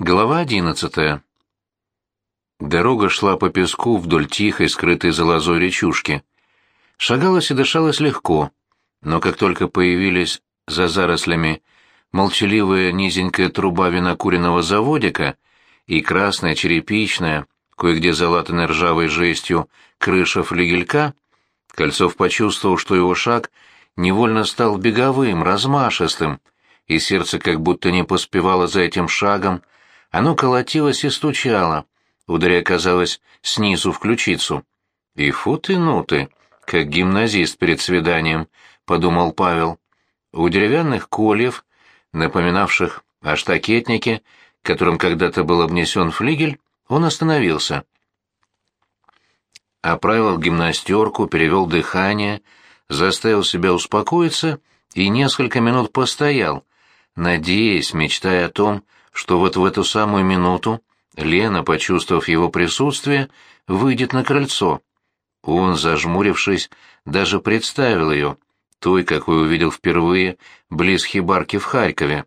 Глава одиннадцатая. Дорога шла по песку вдоль тихой, скрытой за лозой речушки. Шагалось и дышалось легко, но как только появились за зарослями молчаливая низенькая труба винокуренного заводика и красная черепичная, кое-где залатанная ржавой жестью, крыша флигелька, Кольцов почувствовал, что его шаг невольно стал беговым, размашистым, и сердце как будто не поспевало за этим шагом, оно колотилось и стучало, ударяя, казалось, снизу в ключицу. «И фу ты, ну как гимназист перед свиданием», — подумал Павел. У деревянных кольев, напоминавших о штакетнике, которым когда-то был обнесен флигель, он остановился. Оправил гимнастерку, перевел дыхание, заставил себя успокоиться и несколько минут постоял, надеясь, мечтая о том, что вот в эту самую минуту Лена, почувствовав его присутствие, выйдет на крыльцо. Он, зажмурившись, даже представил ее, той, какой увидел впервые, близ хибарки в Харькове.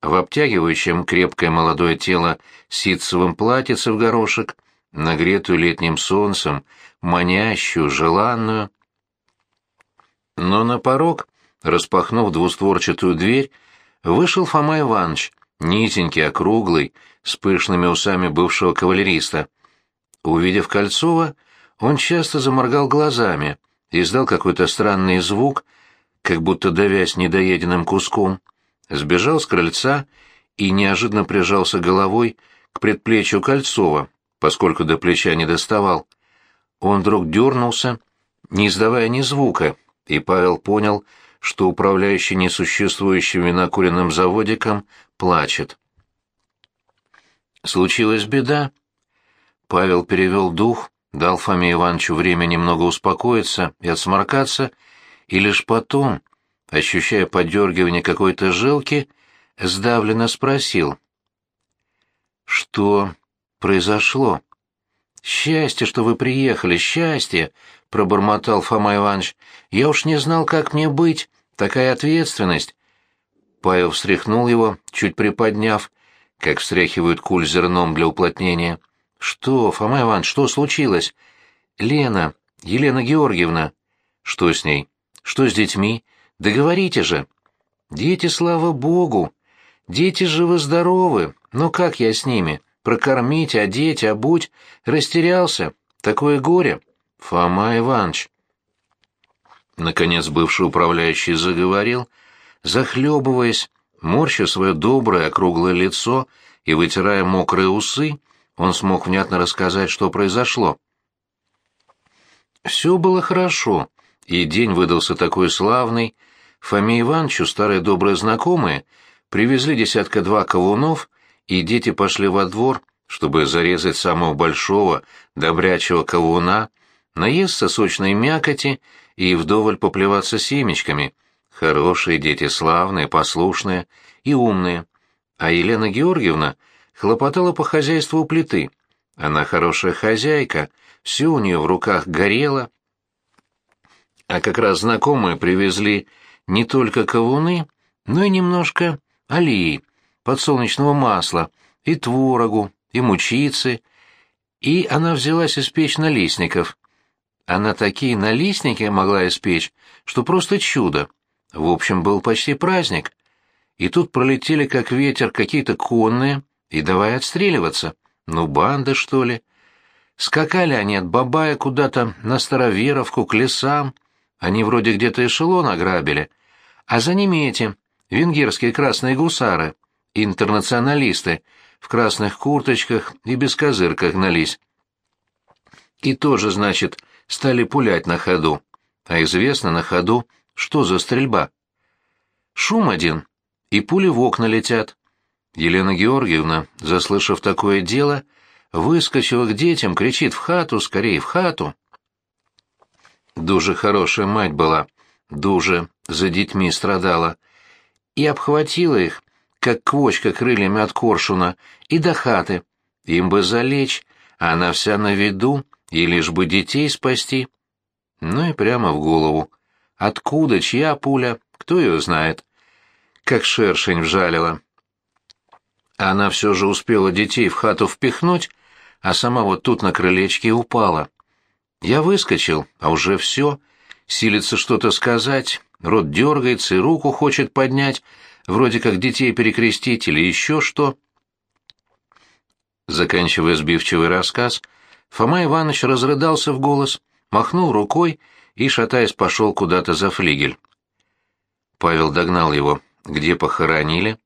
В обтягивающем крепкое молодое тело ситцевым платьице в горошек, нагретую летним солнцем, манящую, желанную. Но на порог, распахнув двустворчатую дверь, вышел Фома Иванович, низенький, округлый, с пышными усами бывшего кавалериста. Увидев Кольцова, он часто заморгал глазами, издал какой-то странный звук, как будто давясь недоеденным куском, сбежал с крыльца и неожиданно прижался головой к предплечью Кольцова, поскольку до плеча не доставал. Он вдруг дернулся, не издавая ни звука, и Павел понял, что управляющий несуществующим винокуренным заводиком плачет. Случилась беда. Павел перевел дух, дал Фоме Ивановичу время немного успокоиться и отсморкаться, и лишь потом, ощущая подергивание какой-то жилки, сдавленно спросил. «Что произошло?» «Счастье, что вы приехали, счастье!» — пробормотал Фома Иванович. «Я уж не знал, как мне быть. Такая ответственность!» Павел встряхнул его, чуть приподняв, как встряхивают куль зерном для уплотнения. «Что, Фома Иванович, что случилось?» «Лена, Елена Георгиевна». «Что с ней? Что с детьми? Да говорите же!» «Дети, слава богу! Дети живы-здоровы, но как я с ними?» Прокормить, одеть, обуть. Растерялся. Такое горе. Фома Иванович. Наконец бывший управляющий заговорил, захлебываясь, морща свое доброе округлое лицо и вытирая мокрые усы, он смог внятно рассказать, что произошло. Все было хорошо, и день выдался такой славный. Фоме Ивановичу старые добрые знакомые привезли десятка-два кавунов и дети пошли во двор, чтобы зарезать самого большого, добрячего кавуна, наесться сочной мякоти и вдоволь поплеваться семечками. Хорошие дети, славные, послушные и умные. А Елена Георгиевна хлопотала по хозяйству у плиты. Она хорошая хозяйка, все у нее в руках горело. А как раз знакомые привезли не только кавуны, но и немножко алии, подсолнечного масла, и творогу, и мучицы, и она взялась испечь налистников. Она такие налистники могла испечь, что просто чудо. В общем, был почти праздник. И тут пролетели как ветер какие-то конные, и давай отстреливаться. Ну, банда, что ли? Скакали они от Бабая куда-то на Староверовку, к лесам. Они вроде где-то эшелон ограбили. А за ними эти, венгерские красные гусары интернационалисты в красных курточках и без козырках гнались. И тоже, значит, стали пулять на ходу. А известно на ходу, что за стрельба. Шум один, и пули в окна летят. Елена Георгиевна, заслышав такое дело, выскочила к детям, кричит «в хату, скорее в хату!» Дуже хорошая мать была, дуже за детьми страдала, и обхватила их, как квочка крыльями от коршуна, и до хаты. Им бы залечь, а она вся на виду, и лишь бы детей спасти. Ну и прямо в голову. Откуда, чья пуля, кто ее знает. Как шершень вжалила. Она все же успела детей в хату впихнуть, а сама вот тут на крылечке упала. Я выскочил, а уже все. Силится что-то сказать, рот дергается и руку хочет поднять, вроде как детей перекрестить или еще что. Заканчивая сбивчивый рассказ, Фома Иванович разрыдался в голос, махнул рукой и, шатаясь, пошел куда-то за флигель. Павел догнал его. «Где похоронили?»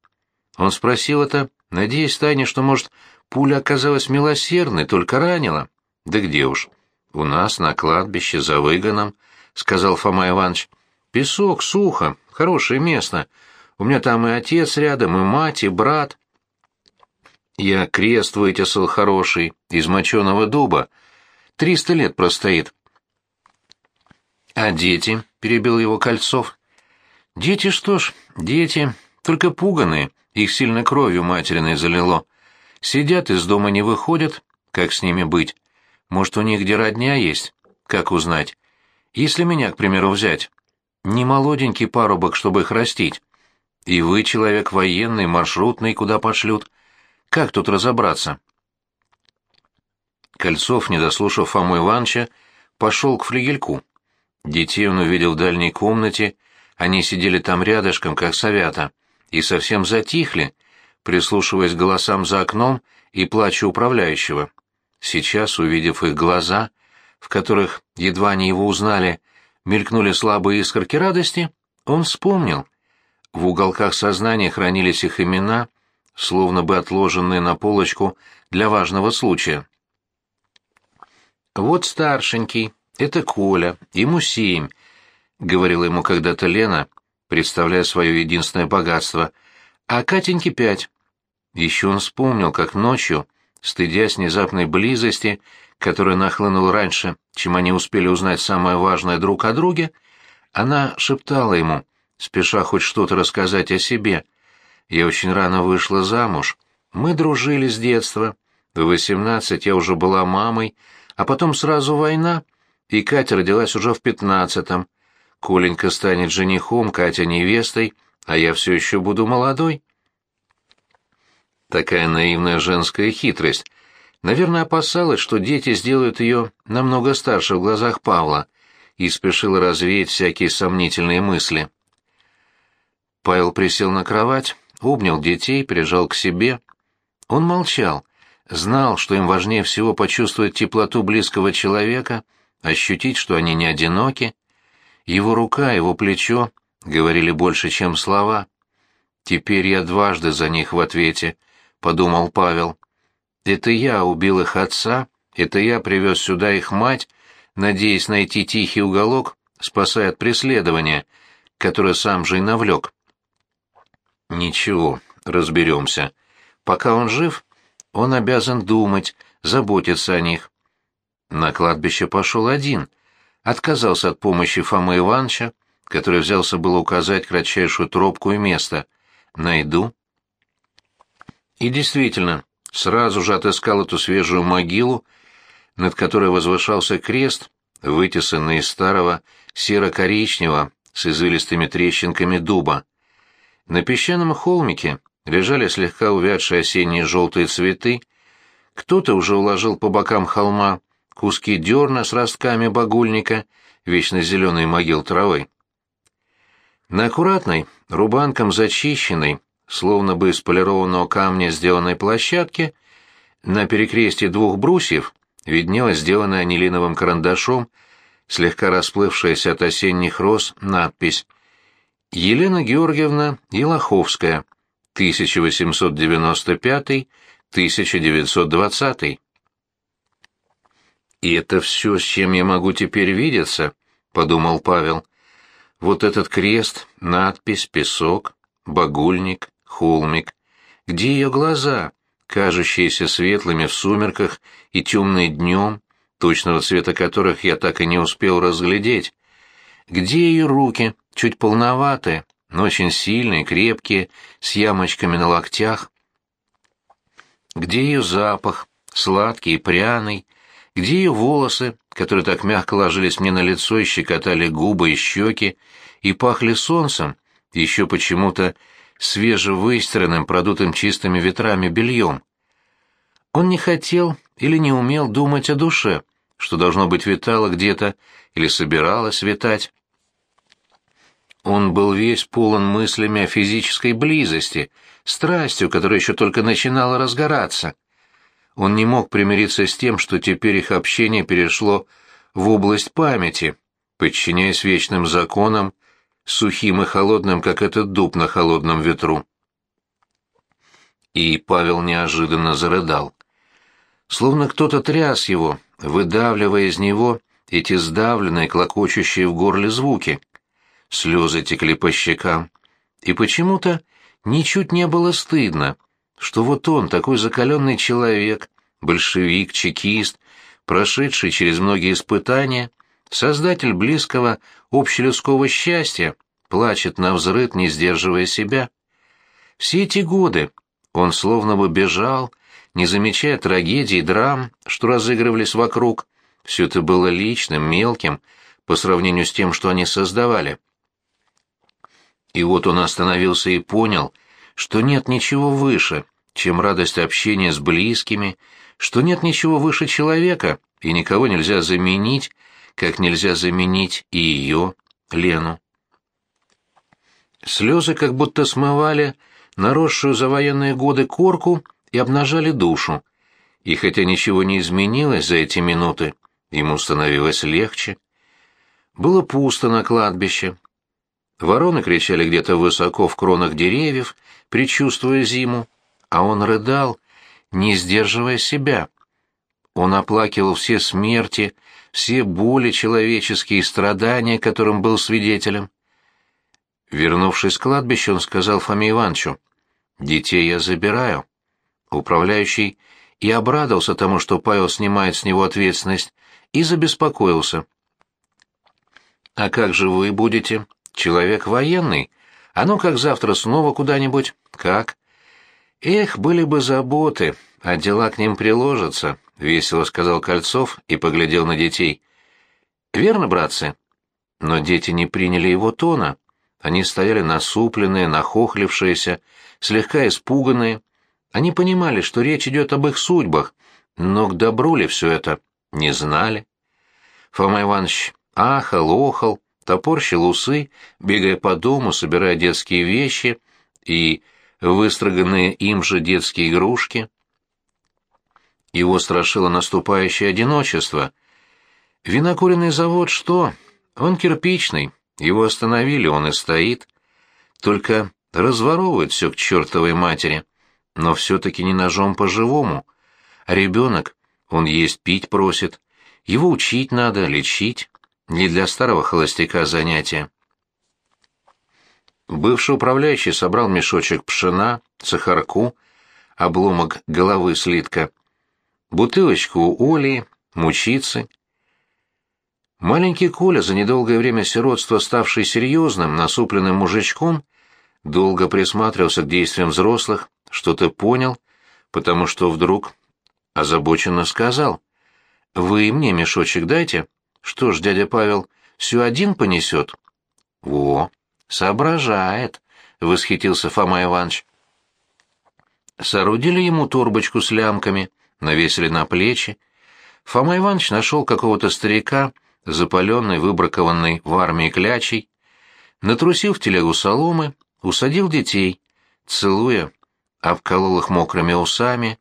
Он спросил это, надеясь тайне, что, может, пуля оказалась милосердной, только ранила. «Да где уж?» «У нас, на кладбище, за выгоном», — сказал Фома Иванович. «Песок, сухо, хорошее место. У меня там и отец рядом, и мать, и брат». Я крест вытесал хороший, из моченого дуба. Триста лет простоит. «А дети?» — перебил его Кольцов. «Дети что ж, дети, только пуганые, их сильно кровью материной залило. Сидят из дома не выходят, как с ними быть? Может, у них где родня есть? Как узнать? Если меня, к примеру, взять, не молоденький парубок, чтобы их растить. И вы человек военный, маршрутный, куда пошлют. Как тут разобраться? Кольцов, не дослушав Фому Ивановича, пошел к флигельку. Детей он увидел в дальней комнате, они сидели там рядышком, как совята, и совсем затихли, прислушиваясь к голосам за окном и плачу управляющего. Сейчас, увидев их глаза, в которых, едва они его узнали, мелькнули слабые искорки радости, он вспомнил. В уголках сознания хранились их имена, словно бы отложенные на полочку для важного случая. «Вот старшенький, это Коля, ему семь», — говорила ему когда-то Лена, представляя свое единственное богатство, «а Катеньке пять». Еще он вспомнил, как ночью, стыдясь внезапной близости, которая нахлынула раньше, чем они успели узнать самое важное друг о друге, она шептала ему, спеша хоть что-то рассказать о себе — я очень рано вышла замуж. Мы дружили с детства. В восемнадцать я уже была мамой, а потом сразу война, и Катя родилась уже в пятнадцатом. Коленька станет женихом, Катя невестой, а я все еще буду молодой. Такая наивная женская хитрость. Наверное, опасалась, что дети сделают ее намного старше в глазах Павла, и спешила развеять всякие сомнительные мысли. Павел присел на кровать, обнял детей, прижал к себе. Он молчал, знал, что им важнее всего почувствовать теплоту близкого человека, ощутить, что они не одиноки. Его рука, его плечо говорили больше, чем слова. «Теперь я дважды за них в ответе», — подумал Павел. «Это я убил их отца, это я привез сюда их мать, надеясь найти тихий уголок, спасая от преследования, которое сам же и навлек. Ничего, разберемся. Пока он жив, он обязан думать, заботиться о них. На кладбище пошел один. Отказался от помощи Фомы Ивановича, который взялся было указать кратчайшую тропку и место. Найду. И действительно, сразу же отыскал эту свежую могилу, над которой возвышался крест, вытесанный из старого серо-коричневого с извилистыми трещинками дуба. На песчаном холмике лежали слегка увядшие осенние желтые цветы, кто-то уже уложил по бокам холма куски дерна с ростками багульника, вечно зеленой могил травы. На аккуратной, рубанком зачищенной, словно бы из полированного камня сделанной площадке, на перекрестье двух брусьев виднелась сделанная анилиновым карандашом, слегка расплывшаяся от осенних роз надпись Елена Георгиевна Елоховская, 1895-1920. «И это все, с чем я могу теперь видеться?» — подумал Павел. «Вот этот крест, надпись, песок, багульник, холмик. Где ее глаза, кажущиеся светлыми в сумерках и темные днем, точного цвета которых я так и не успел разглядеть? Где ее руки, чуть полноватые, но очень сильные, крепкие, с ямочками на локтях. Где ее запах, сладкий и пряный? Где ее волосы, которые так мягко ложились мне на лицо и щекотали губы и щеки, и пахли солнцем, еще почему-то свежевыстиранным, продутым чистыми ветрами бельем. Он не хотел или не умел думать о душе, что должно быть витало где-то или собиралось витать. Он был весь полон мыслями о физической близости, страстью, которая еще только начинала разгораться. Он не мог примириться с тем, что теперь их общение перешло в область памяти, подчиняясь вечным законам, сухим и холодным, как этот дуб на холодном ветру. И Павел неожиданно зарыдал. Словно кто-то тряс его, выдавливая из него эти сдавленные, клокочущие в горле звуки. Слезы текли по щекам. И почему-то ничуть не было стыдно, что вот он, такой закаленный человек, большевик, чекист, прошедший через многие испытания, создатель близкого общелюдского счастья, плачет на взрыв, не сдерживая себя. Все эти годы он словно бы бежал, не замечая трагедий драм, что разыгрывались вокруг. Все это было личным, мелким, по сравнению с тем, что они создавали. И вот он остановился и понял, что нет ничего выше, чем радость общения с близкими, что нет ничего выше человека, и никого нельзя заменить, как нельзя заменить и ее, Лену. Слезы как будто смывали наросшую за военные годы корку и обнажали душу. И хотя ничего не изменилось за эти минуты, ему становилось легче. Было пусто на кладбище, Вороны кричали где-то высоко в кронах деревьев, предчувствуя зиму, а он рыдал, не сдерживая себя. Он оплакивал все смерти, все боли человеческие и страдания, которым был свидетелем. Вернувшись с кладбища, он сказал Фоме Ивановичу, «Детей я забираю». Управляющий и обрадовался тому, что Павел снимает с него ответственность, и забеспокоился. «А как же вы будете?» Человек военный. А ну как завтра снова куда-нибудь? Как? Эх, были бы заботы, а дела к ним приложатся, — весело сказал Кольцов и поглядел на детей. Верно, братцы? Но дети не приняли его тона. Они стояли насупленные, нахохлившиеся, слегка испуганные. Они понимали, что речь идет об их судьбах, но к добру ли все это, не знали. Фома Иванович ахал, охал, топорщил усы, бегая по дому, собирая детские вещи и выстроганные им же детские игрушки. Его страшило наступающее одиночество. Винокуренный завод что? Он кирпичный, его остановили, он и стоит. Только разворовывает все к чертовой матери, но все-таки не ножом по-живому. Ребенок, он есть пить просит, его учить надо, лечить. Не для старого холостяка занятие. Бывший управляющий собрал мешочек пшена, сахарку, обломок головы слитка, бутылочку оли, мучицы. Маленький Коля, за недолгое время сиротства ставший серьезным, насупленным мужичком, долго присматривался к действиям взрослых, что-то понял, потому что вдруг озабоченно сказал. «Вы мне мешочек дайте?» Что ж, дядя Павел, все один понесет? Во, соображает, восхитился Фома Иванович. Соорудили ему торбочку с лямками, навесили на плечи. Фома Иванович нашел какого-то старика, запаленный, выбракованный в армии клячей, натрусил в телегу соломы, усадил детей, целуя, обколол их мокрыми усами.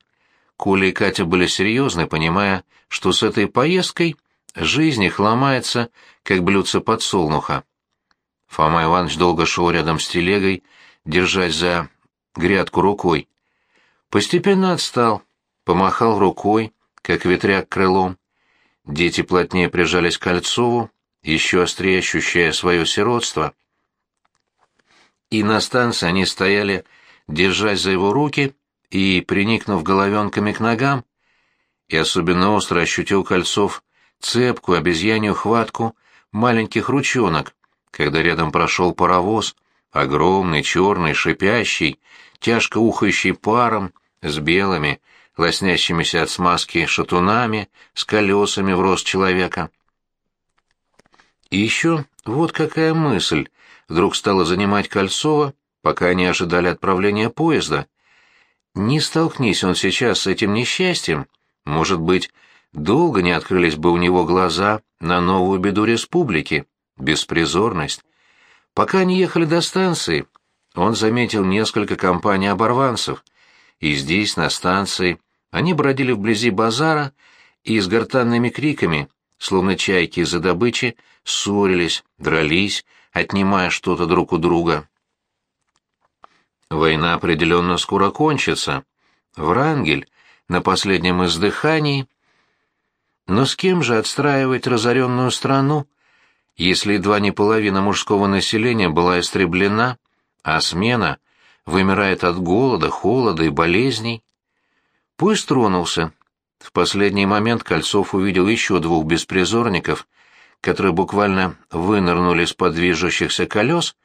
Коля и Катя были серьезны, понимая, что с этой поездкой Жизнь их ломается, как блюдце подсолнуха. Фома Иванович долго шел рядом с телегой, держась за грядку рукой. Постепенно отстал, помахал рукой, как ветряк крылом. Дети плотнее прижались к Кольцову, еще острее ощущая свое сиротство. И на станции они стояли, держась за его руки и приникнув головенками к ногам, и особенно остро ощутил Кольцов цепкую обезьянью хватку маленьких ручонок, когда рядом прошел паровоз, огромный, черный, шипящий, тяжко ухающий паром, с белыми, лоснящимися от смазки шатунами, с колесами в рост человека. И еще вот какая мысль вдруг стала занимать Кольцова пока они ожидали отправления поезда. Не столкнись он сейчас с этим несчастьем, может быть, долго не открылись бы у него глаза на новую беду республики — беспризорность. Пока они ехали до станции, он заметил несколько компаний оборванцев, и здесь, на станции, они бродили вблизи базара и с гортанными криками, словно чайки из-за добычи, ссорились, дрались, отнимая что-то друг у друга. Война определенно скоро кончится. Врангель на последнем издыхании. Но с кем же отстраивать разоренную страну, если едва не половина мужского населения была истреблена, а смена вымирает от голода, холода и болезней? Поезд тронулся. В последний момент Кольцов увидел еще двух беспризорников, которые буквально вынырнули из-под колес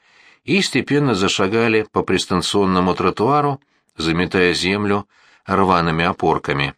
и степенно зашагали по пристанционному тротуару, заметая землю рваными опорками.